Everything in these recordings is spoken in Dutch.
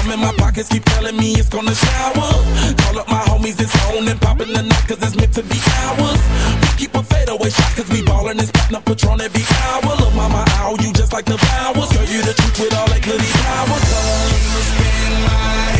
rum in my pockets keep telling me it's gonna shower. Call up my homies, it's on and popping the night cause it's meant to be ours. We keep a fadeaway shot cause we ballin' and spottin' up Patron every hour. Look, mama, ow, you just like the flowers. Girl, you the truth with all that goody power. Come spend my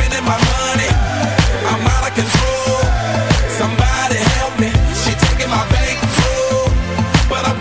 spending my money. I'm out of control. Somebody help me. She taking my bank but I'm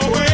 your way.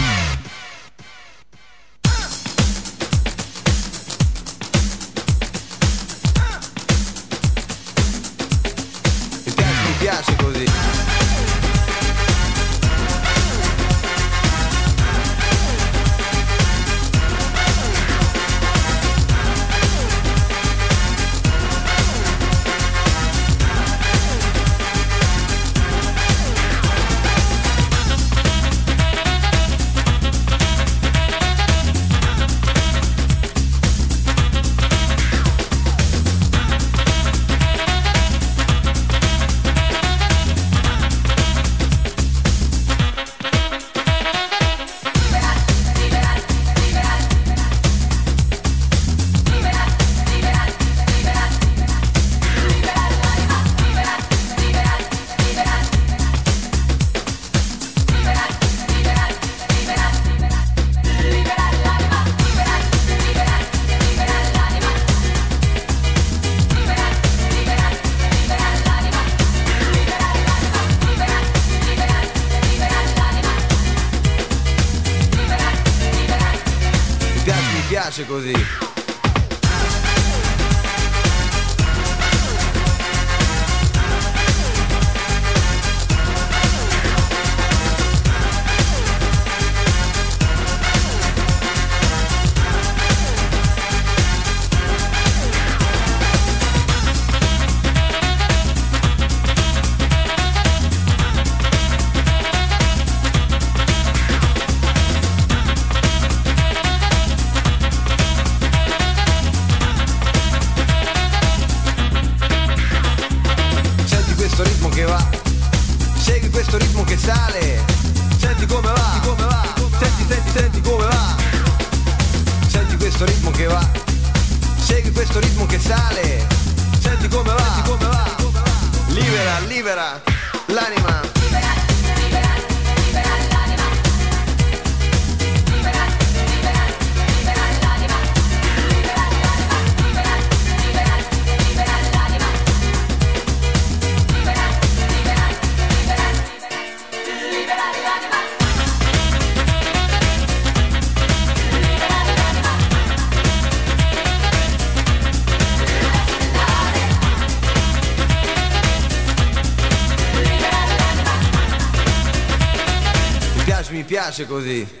Piace così.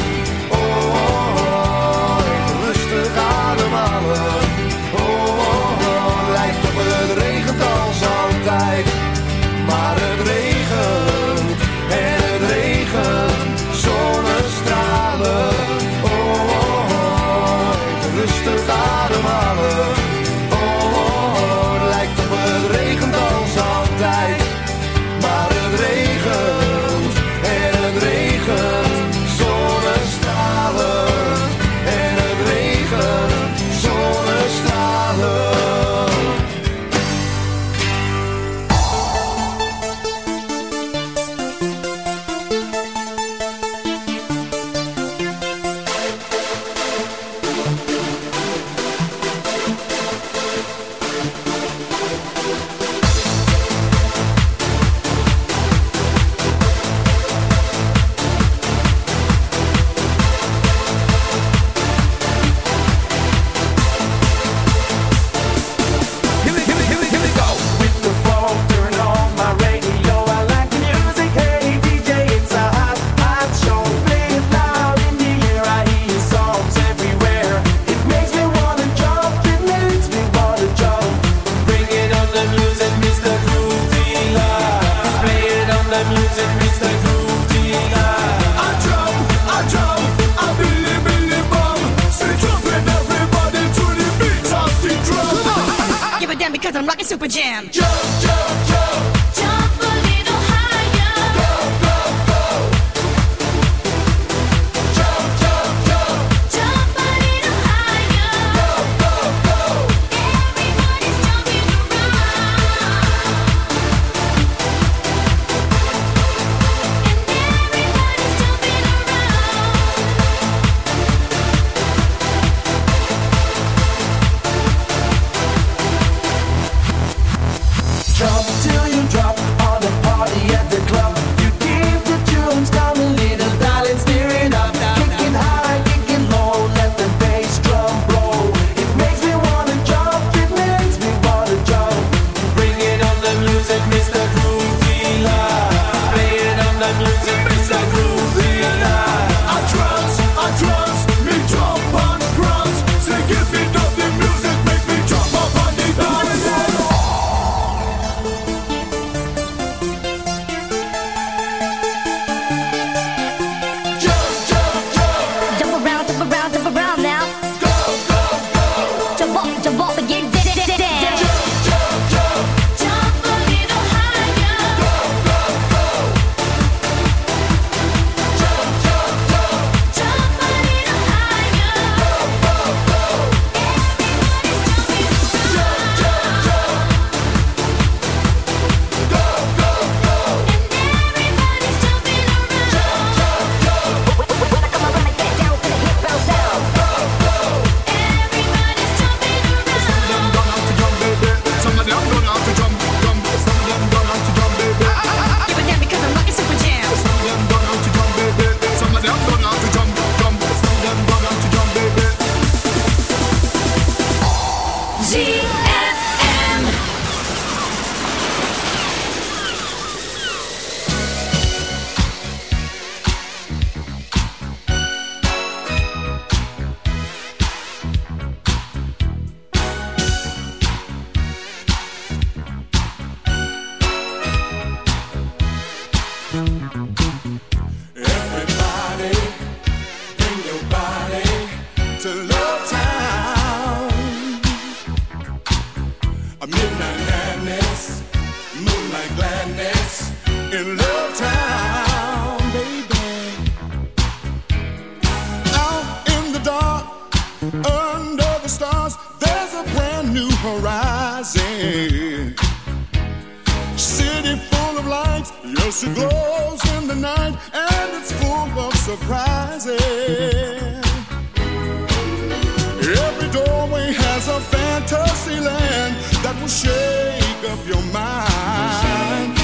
Dixieland that will shake up your mind.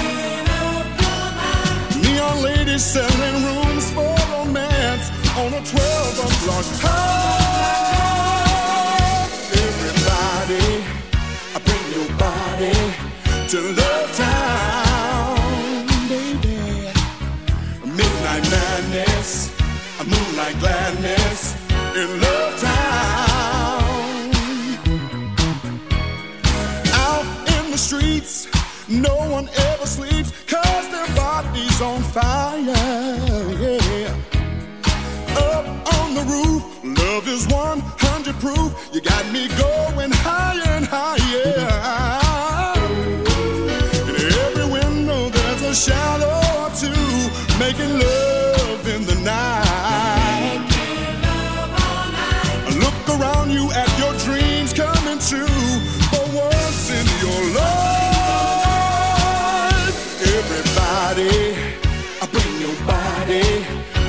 Neon ladies selling rooms for romance on a 12 o'clock high. Everybody, bring your body to Love Town, baby. Midnight madness, moonlight gladness in Love Town. streets, no one ever sleeps, cause their body's on fire. Yeah. Up on the roof, love is 100 proof. You got me going higher and higher. In every window, there's a shadow or two. making.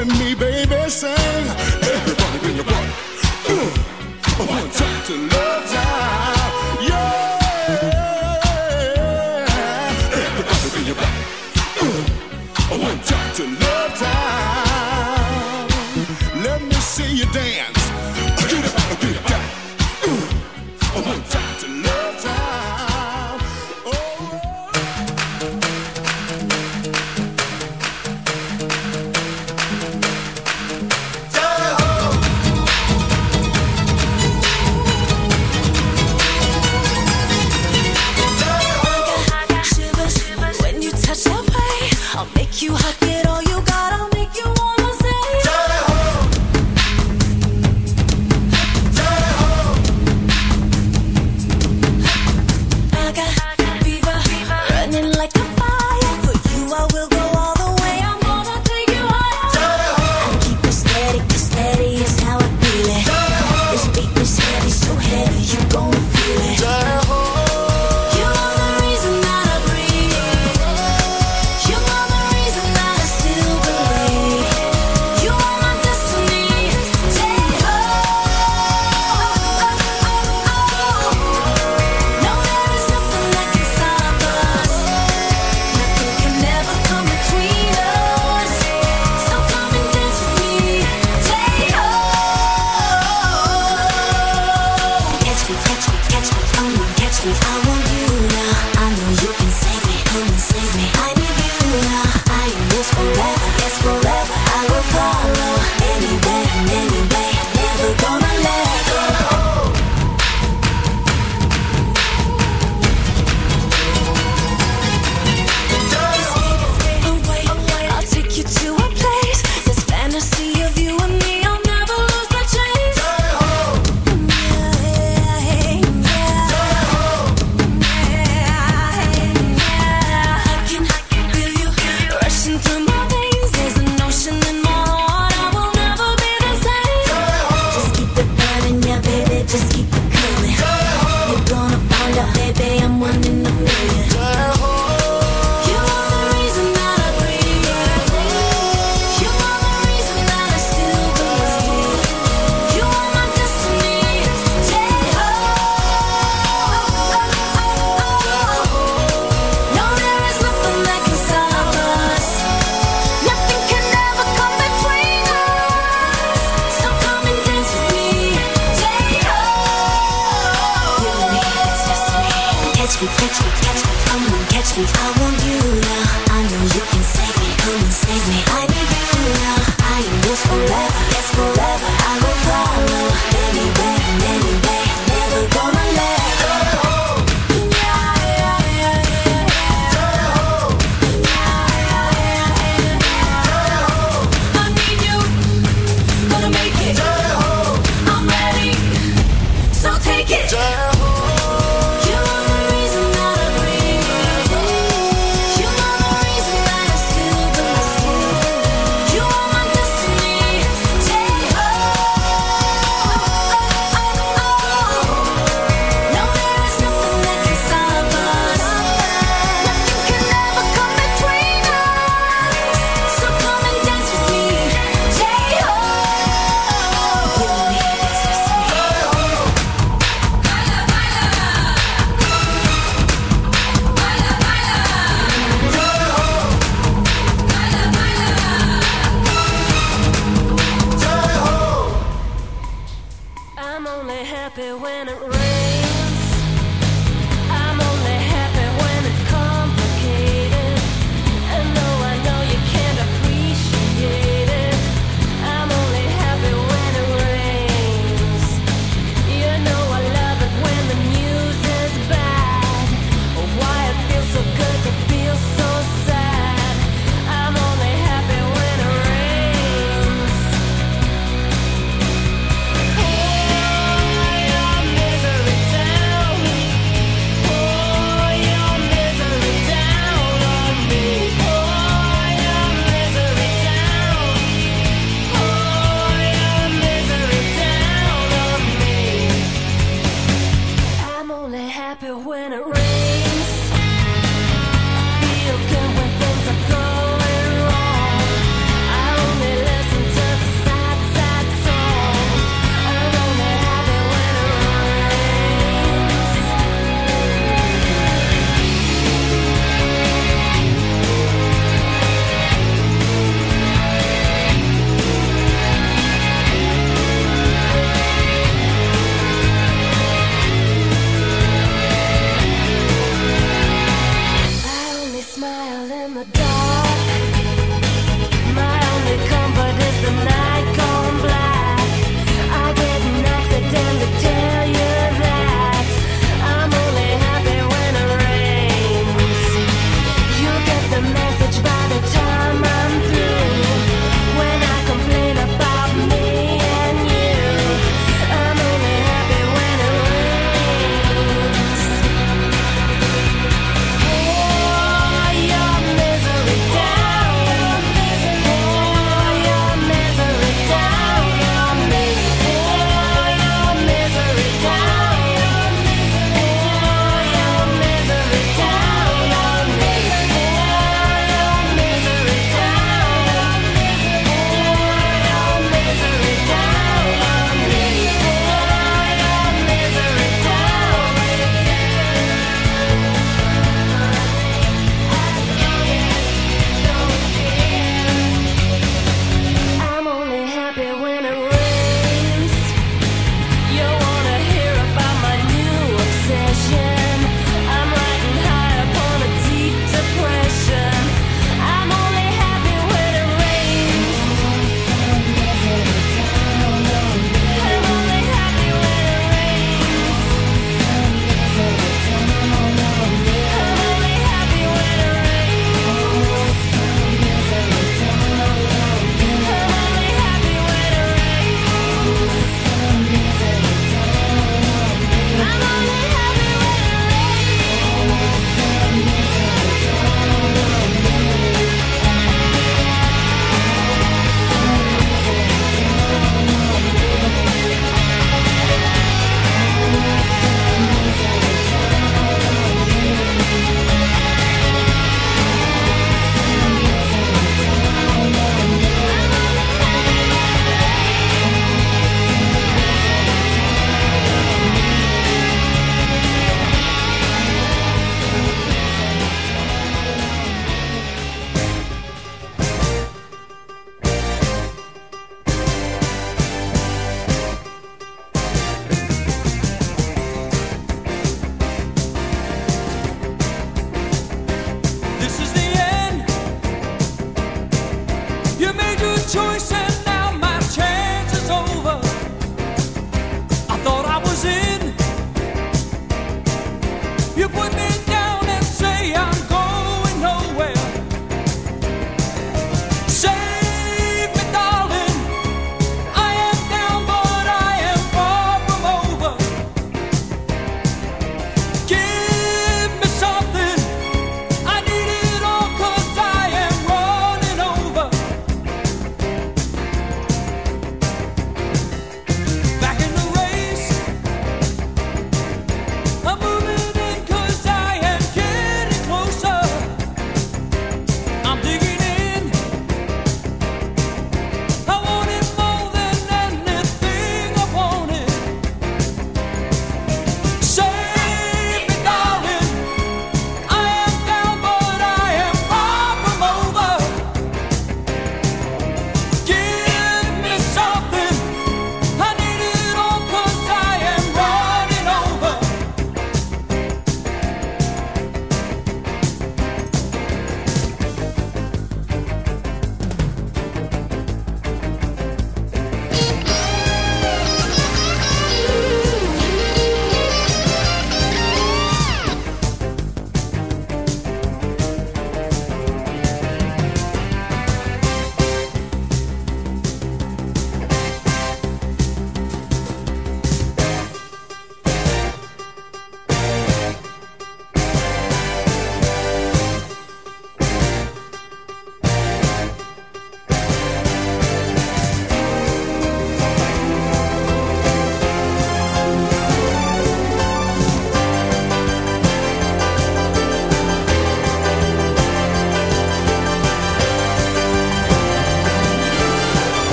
and me, baby, sing.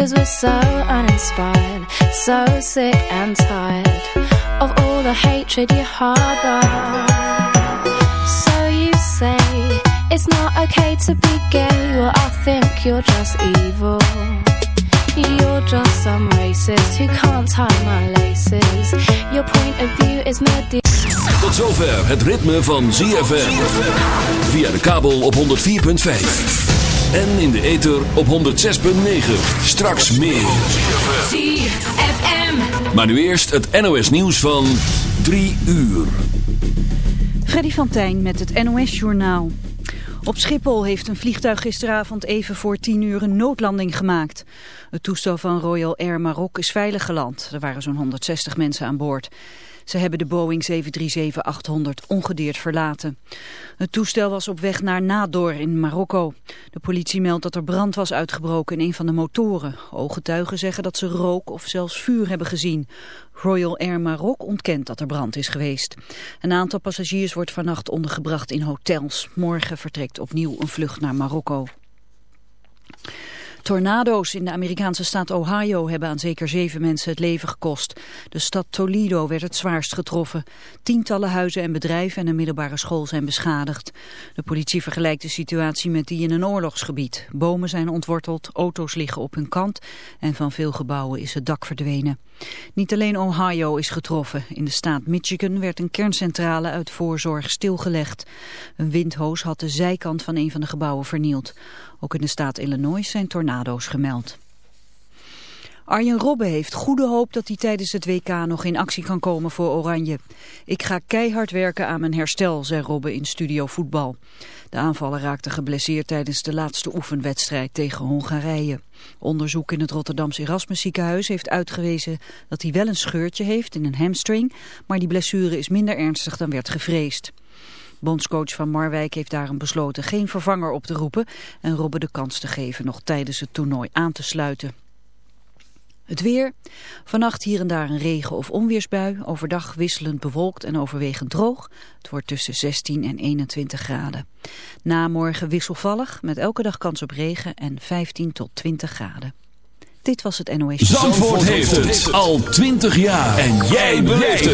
Cause we're so uninspired, so sick and tired of all the hatred you harbor. So you say it's not okay to be gay, well, I think you're just evil. You're just some racist who can't tie my laces. Your point of view is medieval. Tot zover het ritme van ZFM. Via de kabel op 104.5. En in de ether op 106.9. Straks meer. ZFM. Maar nu eerst het NOS nieuws van 3 uur. Freddy van Tijn met het NOS-journaal. Op Schiphol heeft een vliegtuig gisteravond even voor 10 uur een noodlanding gemaakt. Het toestel van Royal Air Maroc is veilig geland. Er waren zo'n 160 mensen aan boord. Ze hebben de Boeing 737-800 ongedeerd verlaten. Het toestel was op weg naar Nador in Marokko. De politie meldt dat er brand was uitgebroken in een van de motoren. Ooggetuigen zeggen dat ze rook of zelfs vuur hebben gezien. Royal Air Maroc ontkent dat er brand is geweest. Een aantal passagiers wordt vannacht ondergebracht in hotels. Morgen vertrekt opnieuw een vlucht naar Marokko. Tornado's in de Amerikaanse staat Ohio hebben aan zeker zeven mensen het leven gekost. De stad Toledo werd het zwaarst getroffen. Tientallen huizen en bedrijven en een middelbare school zijn beschadigd. De politie vergelijkt de situatie met die in een oorlogsgebied. Bomen zijn ontworteld, auto's liggen op hun kant en van veel gebouwen is het dak verdwenen. Niet alleen Ohio is getroffen. In de staat Michigan werd een kerncentrale uit voorzorg stilgelegd. Een windhoos had de zijkant van een van de gebouwen vernield. Ook in de staat Illinois zijn tornado's gemeld. Arjen Robben heeft goede hoop dat hij tijdens het WK nog in actie kan komen voor Oranje. Ik ga keihard werken aan mijn herstel, zei Robben in Studio Voetbal. De aanvaller raakte geblesseerd tijdens de laatste oefenwedstrijd tegen Hongarije. Onderzoek in het Rotterdamse Erasmus ziekenhuis heeft uitgewezen dat hij wel een scheurtje heeft in een hamstring, maar die blessure is minder ernstig dan werd gevreesd. Bondscoach van Marwijk heeft daarom besloten geen vervanger op te roepen en Robben de kans te geven nog tijdens het toernooi aan te sluiten. Het weer. Vannacht hier en daar een regen- of onweersbui. Overdag wisselend bewolkt en overwegend droog. Het wordt tussen 16 en 21 graden. Na morgen wisselvallig met elke dag kans op regen en 15 tot 20 graden. Dit was het NOS. Zandvoort heeft het al 20 jaar. En jij beleeft het.